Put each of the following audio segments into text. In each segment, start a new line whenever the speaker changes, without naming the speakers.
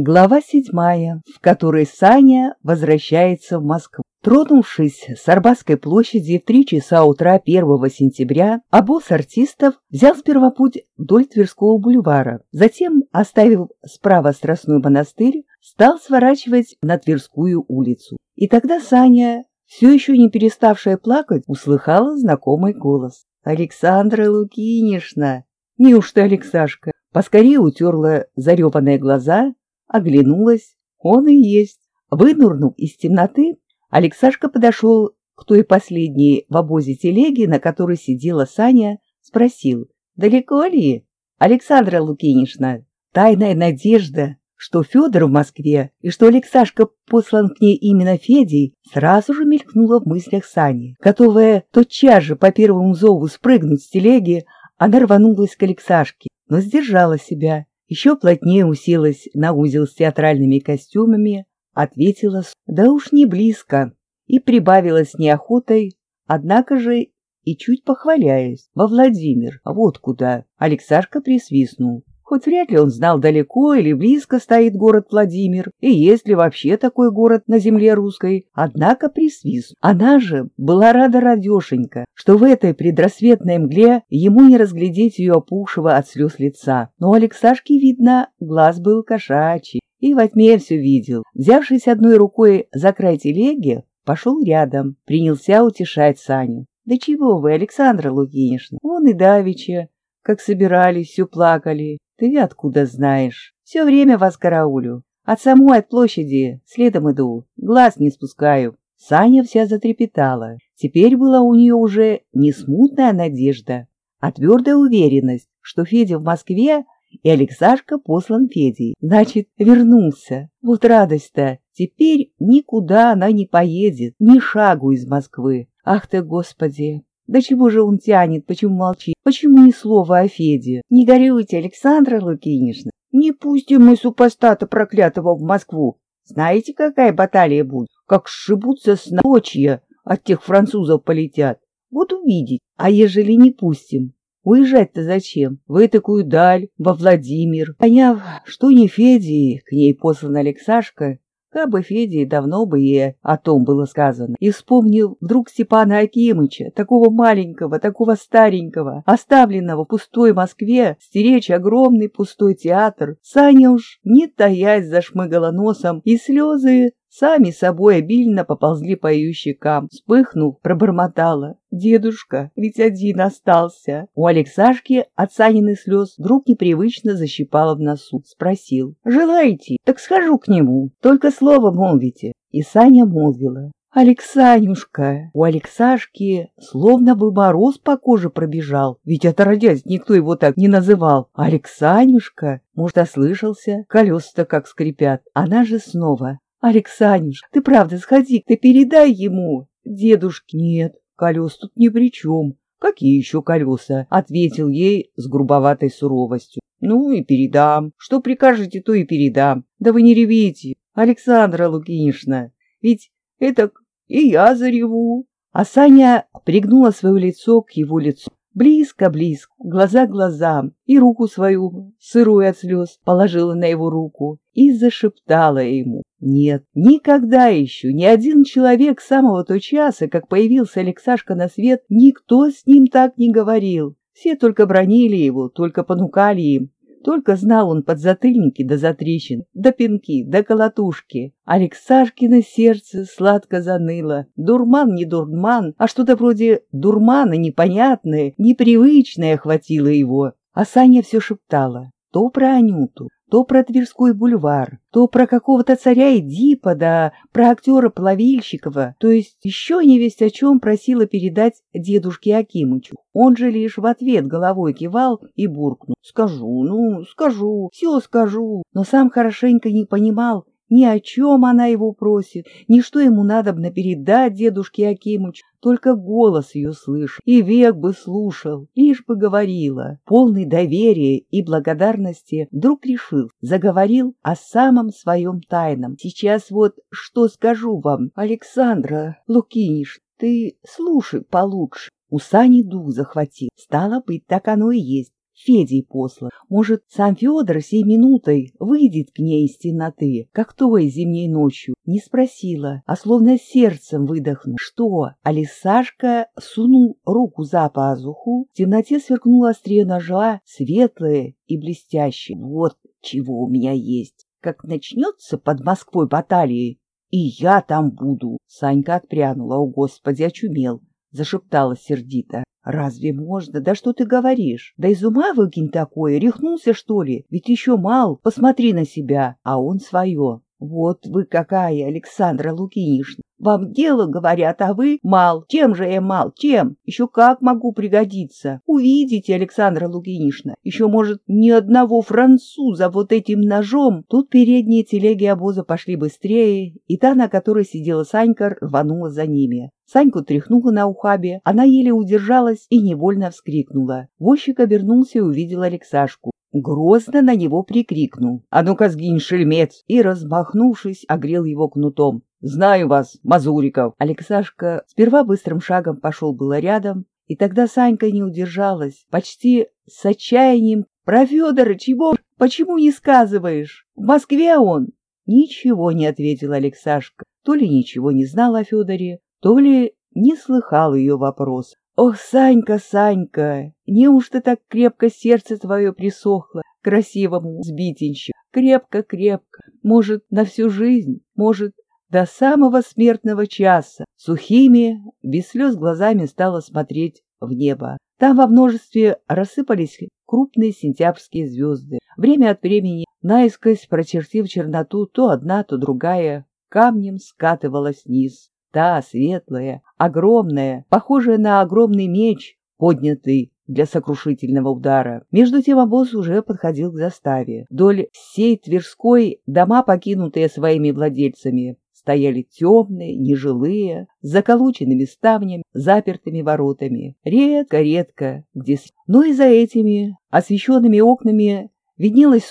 Глава седьмая, в которой Саня возвращается в Москву. Тронувшись с Арбатской площади в три часа утра 1 сентября, обоз артистов взял сперва путь вдоль Тверского бульвара, затем, оставив справа Страстной монастырь, стал сворачивать на Тверскую улицу. И тогда Саня, все еще не переставшая плакать, услыхала знакомый голос. «Александра Лукинишна!» Неужто Алексашка? Поскорее утерла зареванные глаза оглянулась. Он и есть. Вынурнув из темноты, Алексашка подошел к той последней в обозе телеги, на которой сидела Саня, спросил, «Далеко ли, Александра Лукинишна?» Тайная надежда, что Федор в Москве и что Алексашка послан к ней именно Федей, сразу же мелькнула в мыслях Сани. Готовая тотчас же по первому зову спрыгнуть с телеги, она рванулась к Алексашке, но сдержала себя еще плотнее уселась на узел с театральными костюмами, ответила «да уж не близко» и прибавила с неохотой, однако же и чуть похваляясь, во Владимир, вот куда. Алексашка присвистнул. Хоть вряд ли он знал, далеко или близко стоит город Владимир, и есть ли вообще такой город на земле русской, однако присвист. Она же была рада радешенька, что в этой предрассветной мгле ему не разглядеть ее опухшего от слез лица. Но у Алексашки, видно, глаз был кошачий, и во тьме все видел. Взявшись одной рукой за край телеги, пошел рядом, принялся утешать Саню. «Да чего вы, Александра Лукинишна, вон и давеча, как собирались, все плакали. Ты откуда знаешь? Все время вас караулю. От самой от площади следом иду, глаз не спускаю. Саня вся затрепетала. Теперь была у нее уже не смутная надежда, а твердая уверенность, что Федя в Москве и Алексашка послан Федей. Значит, вернулся. Вот радость-то. Теперь никуда она не поедет, ни шагу из Москвы. Ах ты, Господи! Да чего же он тянет, почему молчит? Почему ни слова о Феде? Не горюйте, Александра Лукинишна. Не пустим мы супостата проклятого в Москву. Знаете, какая баталия будет? Как сшибутся с ночья, от тех французов полетят. Вот увидеть. А ежели не пустим? Уезжать-то зачем? В такую даль, во Владимир. Поняв, что не Феди, к ней послан Алексашка, Кабы Феде давно бы ей о том было сказано. И вспомнил вдруг Степана Акимыча, такого маленького, такого старенького, оставленного в пустой Москве, стеречь огромный пустой театр, Саня уж, не таясь, зашмыгала носом, и слезы сами собой обильно поползли по ее щекам. Вспыхнув, пробормотала. «Дедушка, ведь один остался». У Алексашки от Саниных слез вдруг непривычно защипало в носу. Спросил. «Желаете? Так схожу к нему. Только слово молвите». И Саня молвила. «Алексанюшка!» У Алексашки словно бы мороз по коже пробежал, ведь отродясь никто его так не называл. «Алексанюшка!» Может, ослышался? Колеса-то как скрипят. Она же снова. Алексанюш, ты правда сходи, ты передай ему. Дедушке нет, колес тут ни при чем. Какие еще колеса? Ответил ей с грубоватой суровостью. Ну и передам. Что прикажете, то и передам. Да вы не ревите, Александра Лукинишна. Ведь это и я зареву. А Саня пригнула свое лицо к его лицу. Близко-близко, глаза к глазам, и руку свою, сырую от слез, положила на его руку и зашептала ему. Нет, никогда еще ни один человек с самого того часа, как появился Алексашка на свет, никто с ним так не говорил. Все только бронили его, только понукали им, только знал он подзатыльники до да затрещин, до пинки, до колотушки. Алексашкино сердце сладко заныло. Дурман не дурман, а что-то вроде дурмана непонятное, непривычное охватило его. А Саня все шептала. То про Анюту, то про Тверской бульвар, то про какого-то царя Эдипа, да про актера Плавильщикова, то есть еще не весть о чем просила передать дедушке Акимычу. Он же лишь в ответ головой кивал и буркнул. «Скажу, ну, скажу, все скажу», но сам хорошенько не понимал, ни о чем она его просит, ни что ему надо передать дедушке Акимыч, только голос ее слышал, и век бы слушал, лишь бы говорила. Полный доверия и благодарности вдруг решил, заговорил о самом своем тайном. Сейчас вот что скажу вам, Александра Лукиниш, ты слушай получше. У Сани дух захватил. Стало быть, так оно и есть. Федей послан. Может, сам Федор сей минутой выйдет к ней из темноты, как той зимней ночью. Не спросила, а словно сердцем выдохнул. Что? Алисашка сунул руку за пазуху, в темноте сверкнула острие ножа, светлое и блестящее. Вот чего у меня есть. Как начнется под Москвой баталии, и я там буду. Санька отпрянула. О, Господи, очумел. Зашептала сердито. «Разве можно? Да что ты говоришь? Да из ума выкинь такое! Рехнулся, что ли? Ведь еще мал, посмотри на себя!» А он свое. «Вот вы какая, Александра Лукинишна! Вам дело, говорят, а вы мал. Чем же я мал? Чем? Еще как могу пригодиться? Увидите, Александра Лукинишна, еще, может, ни одного француза вот этим ножом. Тут передние телеги обоза пошли быстрее, и та, на которой сидела Санька, рванула за ними. Саньку тряхнула на ухабе, она еле удержалась и невольно вскрикнула. Возчик обернулся и увидел Алексашку. Грозно на него прикрикнул. «А ну-ка сгинь, шельмец!» И, размахнувшись, огрел его кнутом. «Знаю вас, Мазуриков!» Алексашка сперва быстрым шагом пошел было рядом, и тогда Санька не удержалась, почти с отчаянием. «Про Федора чего? Почему не сказываешь? В Москве он!» Ничего не ответил Алексашка. То ли ничего не знал о Федоре, то ли не слыхал ее вопрос. «Ох, Санька, Санька, неужто так крепко сердце твое присохло к красивому сбитенщику? Крепко-крепко, может, на всю жизнь, может, до самого смертного часа. Сухими, без слез глазами стала смотреть в небо. Там во множестве рассыпались крупные сентябрьские звезды. Время от времени, наискось прочертив черноту, то одна, то другая, камнем скатывалась вниз. Та светлая, огромная, похожая на огромный меч, поднятый для сокрушительного удара. Между тем обоз уже подходил к заставе. Вдоль всей Тверской дома, покинутые своими владельцами, стояли темные, нежилые, с заколоченными ставнями, запертыми воротами. Редко-редко, где... Но и за этими освещенными окнами виднелась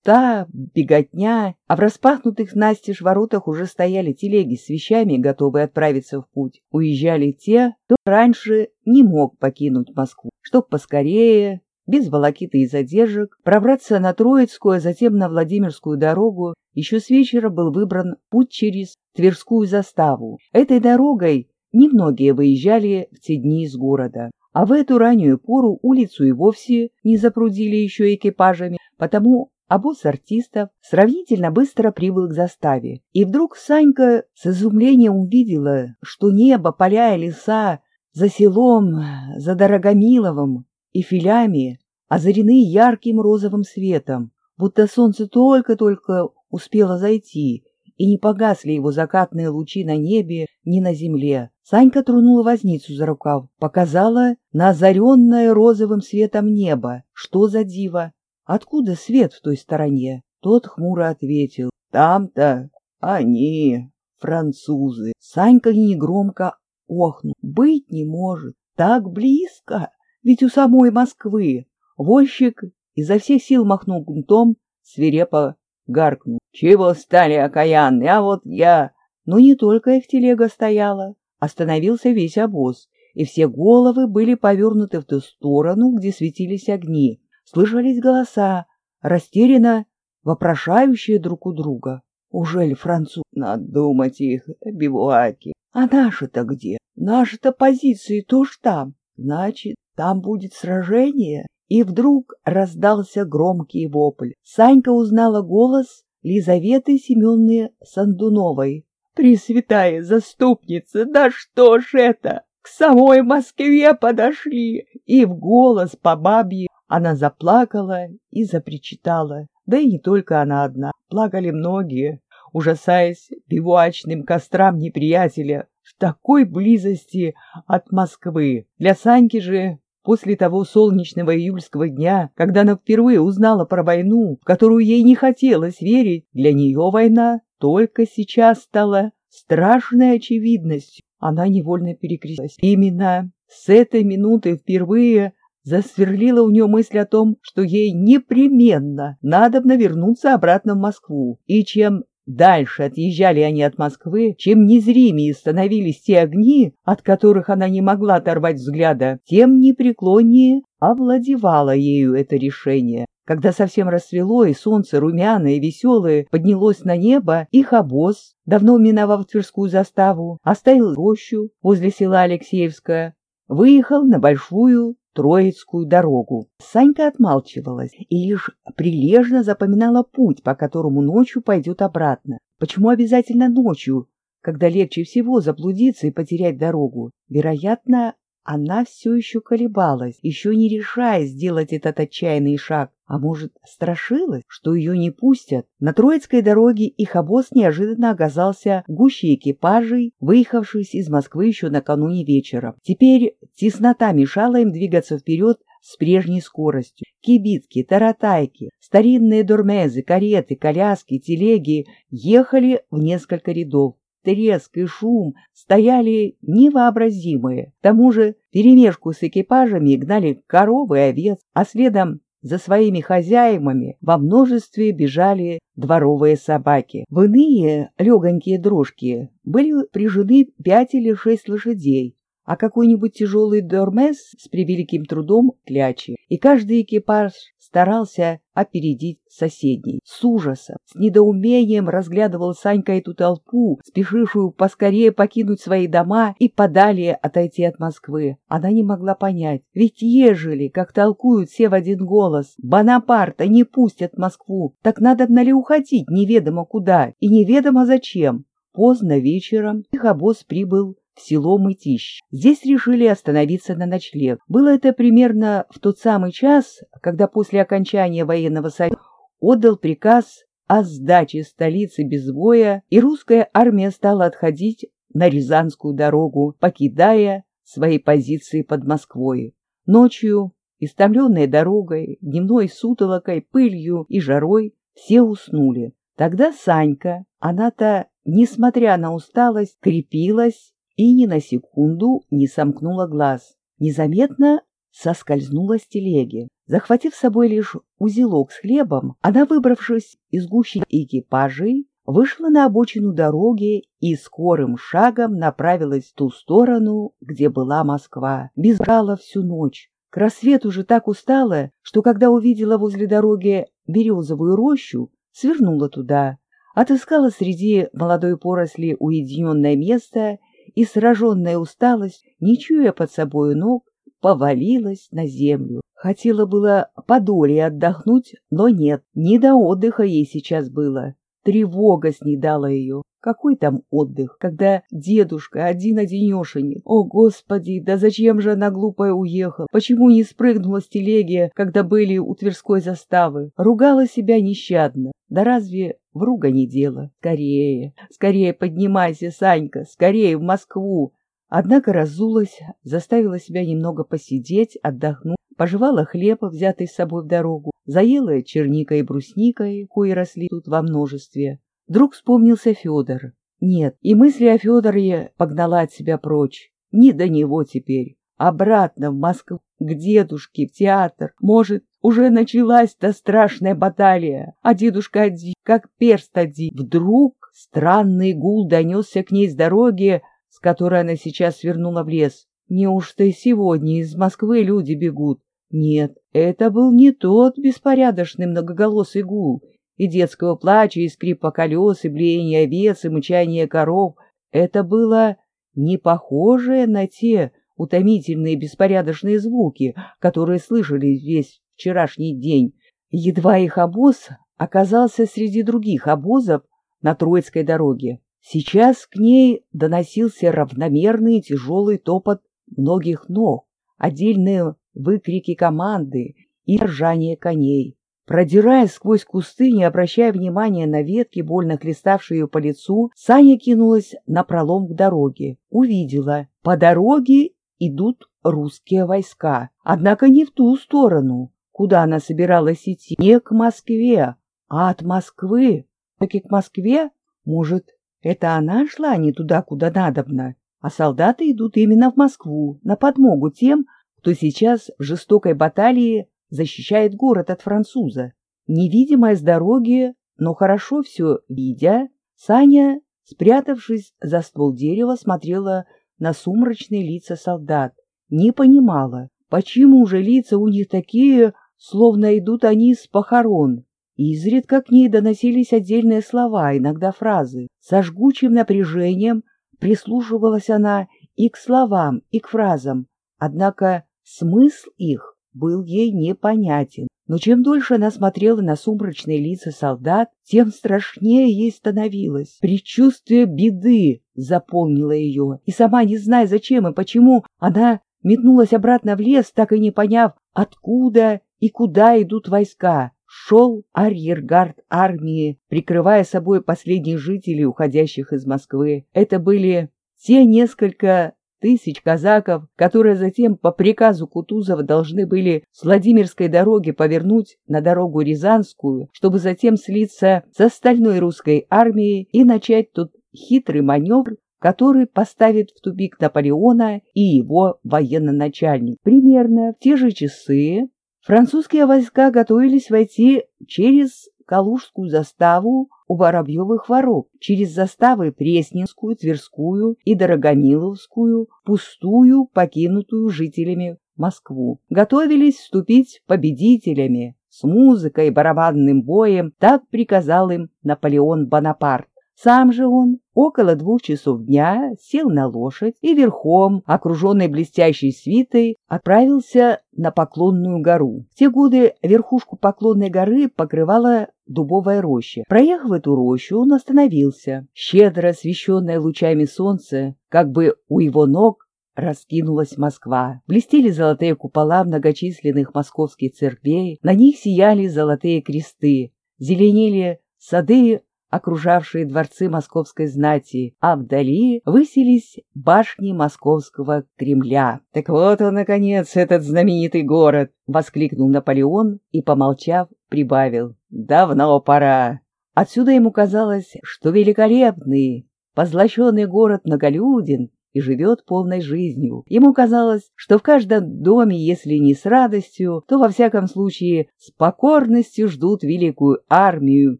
суета, беготня, а в распахнутых настежь воротах уже стояли телеги с вещами, готовые отправиться в путь. Уезжали те, кто раньше не мог покинуть Москву, чтоб поскорее без волокиты и задержек, пробраться на Троицкую, а затем на Владимирскую дорогу, еще с вечера был выбран путь через Тверскую заставу. Этой дорогой немногие выезжали в те дни из города. А в эту раннюю пору улицу и вовсе не запрудили еще экипажами, потому обоз артистов сравнительно быстро прибыл к заставе. И вдруг Санька с изумлением увидела, что небо, поля и леса за селом, за Дорогомиловым и филями озарены ярким розовым светом, будто солнце только-только успело зайти, и не погасли его закатные лучи на небе, ни на земле. Санька тронула возницу за рукав, показала на озаренное розовым светом небо. Что за диво? Откуда свет в той стороне? Тот хмуро ответил. Там-то они, французы. Санька негромко охнул. Быть не может. Так близко. Ведь у самой Москвы. Возчик изо всех сил махнул гунтом, свирепо гаркнул. «Чего стали окаянны? А вот я...» Но не только их телега стояла. Остановился весь обоз, и все головы были повернуты в ту сторону, где светились огни. Слышались голоса, растерянно вопрошающие друг у друга. Ужели француз? Надо думать их, бивуаки. А наши-то где? Наши-то позиции тоже там. Значит, там будет сражение. И вдруг раздался громкий вопль. Санька узнала голос Лизаветы Семенны Сандуновой. «Пресвятая заступница, да что ж это? К самой Москве подошли!» И в голос по бабье она заплакала и запричитала. Да и не только она одна, плакали многие, ужасаясь бивуачным кострам неприятеля в такой близости от Москвы. Для Саньки же После того солнечного июльского дня, когда она впервые узнала про войну, в которую ей не хотелось верить, для нее война только сейчас стала страшной очевидностью. Она невольно перекрестилась. Именно с этой минуты впервые засверлила у нее мысль о том, что ей непременно надо вернуться обратно в Москву. И чем дальше отъезжали они от Москвы, чем незримее становились те огни, от которых она не могла оторвать взгляда, тем непреклоннее овладевало ею это решение. Когда совсем рассвело, и солнце, румяное и веселое, поднялось на небо, их обоз, давно миновав Тверскую заставу, оставил рощу возле села Алексеевское, выехал на большую Троицкую дорогу. Санька отмалчивалась и лишь прилежно запоминала путь, по которому ночью пойдет обратно. Почему обязательно ночью, когда легче всего заблудиться и потерять дорогу? Вероятно, она все еще колебалась, еще не решая сделать этот отчаянный шаг. А может, страшилась, что ее не пустят? На Троицкой дороге их обоз неожиданно оказался гуще экипажей, выехавшись из Москвы еще накануне вечером. Теперь теснота мешала им двигаться вперед с прежней скоростью. Кибитки, таратайки, старинные дурмезы, кареты, коляски, телеги ехали в несколько рядов треск и шум стояли невообразимые. К тому же перемешку с экипажами гнали коровы и овец, а следом за своими хозяевами во множестве бежали дворовые собаки. В иные легонькие дрожки были прижены пять или шесть лошадей, а какой-нибудь тяжелый дормес с превеликим трудом клячи, и каждый экипаж старался опередить соседний. С ужасом, с недоумением разглядывал Санька эту толпу, спешившую поскорее покинуть свои дома и подалее отойти от Москвы. Она не могла понять, ведь ежели, как толкуют все в один голос, Бонапарта не пустят Москву, так надо ли уходить неведомо куда и неведомо зачем. Поздно вечером их обоз прибыл в село Мытищ. Здесь решили остановиться на ночлег. Было это примерно в тот самый час, когда после окончания военного союза отдал приказ о сдаче столицы без боя, и русская армия стала отходить на Рязанскую дорогу, покидая свои позиции под Москвой. Ночью, истомленной дорогой, дневной сутолокой, пылью и жарой, все уснули. Тогда Санька, она-то, несмотря на усталость, крепилась и ни на секунду не сомкнула глаз. Незаметно соскользнула с телеги. Захватив с собой лишь узелок с хлебом, она, выбравшись из гущи экипажей, вышла на обочину дороги и скорым шагом направилась в ту сторону, где была Москва. Бежала всю ночь. К рассвету же так устала, что когда увидела возле дороги березовую рощу, свернула туда, отыскала среди молодой поросли уединенное место и, сраженная усталость, не чуя под собою ног, повалилась на землю. Хотела было подолее отдохнуть, но нет, не до отдыха ей сейчас было. Тревога снедала ее. Какой там отдых, когда дедушка один-одинешенек? О, Господи, да зачем же она глупая уехала? Почему не спрыгнула с телеги, когда были у Тверской заставы? Ругала себя нещадно. Да разве в ругани дело? Скорее, скорее поднимайся, Санька, скорее в Москву. Однако разулась, заставила себя немного посидеть, отдохнуть, пожевала хлеба, взятый с собой в дорогу, заела черникой и брусникой, кои росли тут во множестве. Вдруг вспомнился Федор. Нет, и мысли о Федоре погнала от себя прочь. Не до него теперь. Обратно в Москву, к дедушке, в театр. Может, уже началась та страшная баталия, а дедушка один, как перст один. Вдруг странный гул донесся к ней с дороги, с которой она сейчас свернула в лес. Неужто и сегодня из Москвы люди бегут? Нет, это был не тот беспорядочный многоголосый гул, и детского плача, и скрипа колес, и блеяния овец, и мычания коров. Это было не похожее на те утомительные беспорядочные звуки, которые слышали весь вчерашний день. Едва их обоз оказался среди других обозов на Троицкой дороге. Сейчас к ней доносился равномерный тяжелый топот многих ног, отдельные выкрики команды и ржание коней. Продираясь сквозь кусты, не обращая внимания на ветки, больно хлеставшие по лицу, Саня кинулась на пролом к дороге. Увидела. По дороге идут русские войска. Однако не в ту сторону, куда она собиралась идти. Не к Москве, а от Москвы. Так и к Москве? Может, это она шла не туда, куда надобно? А солдаты идут именно в Москву, на подмогу тем, кто сейчас в жестокой баталии защищает город от француза. Невидимая с дороги, но хорошо все видя, Саня, спрятавшись за ствол дерева, смотрела на сумрачные лица солдат. Не понимала, почему же лица у них такие, словно идут они с похорон. Изредка к ней доносились отдельные слова, иногда фразы. Со жгучим напряжением прислушивалась она и к словам, и к фразам, однако смысл их был ей непонятен. Но чем дольше она смотрела на сумрачные лица солдат, тем страшнее ей становилось. Предчувствие беды заполнило ее, и сама, не зная зачем и почему, она метнулась обратно в лес, так и не поняв, откуда и куда идут войска шел арьергард армии, прикрывая собой последних жителей, уходящих из Москвы. Это были те несколько тысяч казаков, которые затем по приказу Кутузова должны были с Владимирской дороги повернуть на дорогу Рязанскую, чтобы затем слиться с остальной русской армией и начать тут хитрый маневр, который поставит в тупик Наполеона и его военно-начальник. Примерно в те же часы Французские войска готовились войти через Калужскую заставу у Воробьевых ворот, через заставы Пресненскую, Тверскую и Дорогомиловскую, пустую, покинутую жителями Москву. Готовились вступить победителями. С музыкой и барабанным боем так приказал им Наполеон Бонапарт. Сам же он около двух часов дня сел на лошадь и верхом, окруженный блестящей свитой, отправился на Поклонную гору. В те годы верхушку Поклонной горы покрывала дубовая роща. Проехав эту рощу, он остановился. Щедро освещенная лучами солнца, как бы у его ног раскинулась Москва. Блестели золотые купола многочисленных московских церквей, на них сияли золотые кресты, зеленели сады окружавшие дворцы московской знати, а вдали высились башни московского Кремля. «Так вот он, наконец, этот знаменитый город!» — воскликнул Наполеон и, помолчав, прибавил. «Давно пора!» Отсюда ему казалось, что великолепный, позлощенный город многолюден и живет полной жизнью. Ему казалось, что в каждом доме, если не с радостью, то во всяком случае с покорностью ждут великую армию,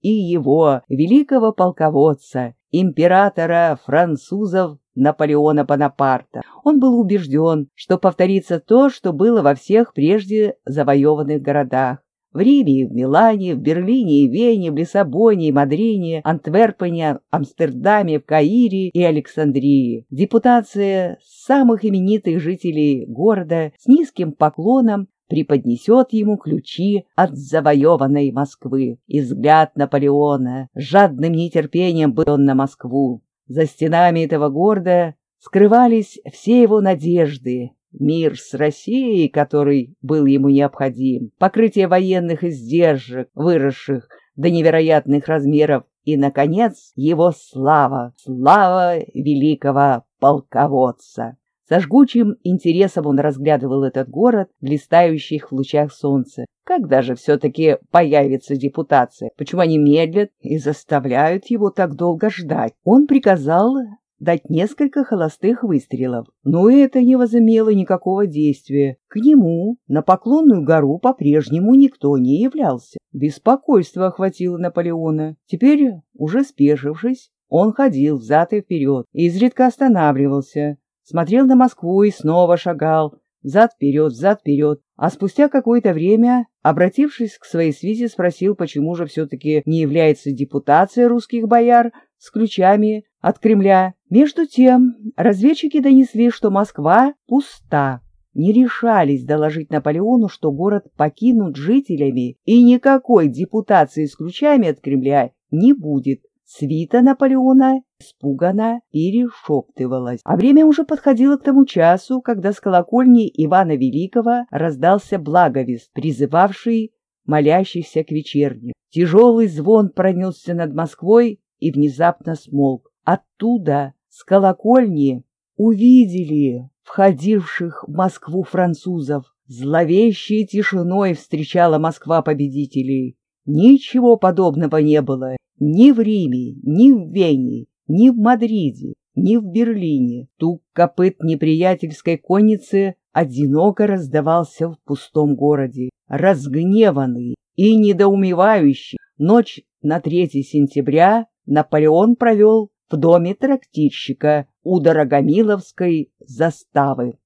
и его, великого полководца, императора французов Наполеона Бонапарта. Он был убежден, что повторится то, что было во всех прежде завоеванных городах. В Риме, в Милане, в Берлине и Вене, в Лиссабоне и Мадрине, Антверпене, Амстердаме, в Каире и Александрии. Депутация самых именитых жителей города с низким поклоном преподнесет ему ключи от завоеванной Москвы. И взгляд Наполеона жадным нетерпением был он на Москву. За стенами этого города скрывались все его надежды, мир с Россией, который был ему необходим, покрытие военных издержек, выросших до невероятных размеров, и, наконец, его слава, слава великого полководца. Со жгучим интересом он разглядывал этот город, блистающий в лучах солнца. Когда же все-таки появится депутация? Почему они медлят и заставляют его так долго ждать? Он приказал дать несколько холостых выстрелов, но это не возымело никакого действия. К нему на Поклонную гору по-прежнему никто не являлся. Беспокойство охватило Наполеона. Теперь, уже спешившись, он ходил взад и вперед, изредка останавливался, смотрел на Москву и снова шагал, взад-вперед, взад-вперед, а спустя какое-то время, обратившись к своей свите, спросил, почему же все-таки не является депутация русских бояр с ключами от Кремля. Между тем, разведчики донесли, что Москва пуста. Не решались доложить Наполеону, что город покинут жителями, и никакой депутации с ключами от Кремля не будет. Свита Наполеона испуганно перешептывалась. А время уже подходило к тому часу, когда с колокольни Ивана Великого раздался благовест, призывавший молящихся к вечерне. Тяжелый звон пронесся над Москвой и внезапно смолк. Оттуда, с колокольни, увидели входивших в Москву французов. Зловещей тишиной встречала Москва победителей. Ничего подобного не было ни в Риме, ни в Вене, ни в Мадриде, ни в Берлине. Тук копыт неприятельской конницы одиноко раздавался в пустом городе. Разгневанный и недоумевающий, ночь на 3 сентября Наполеон провел в доме трактирщика у Дорогомиловской заставы.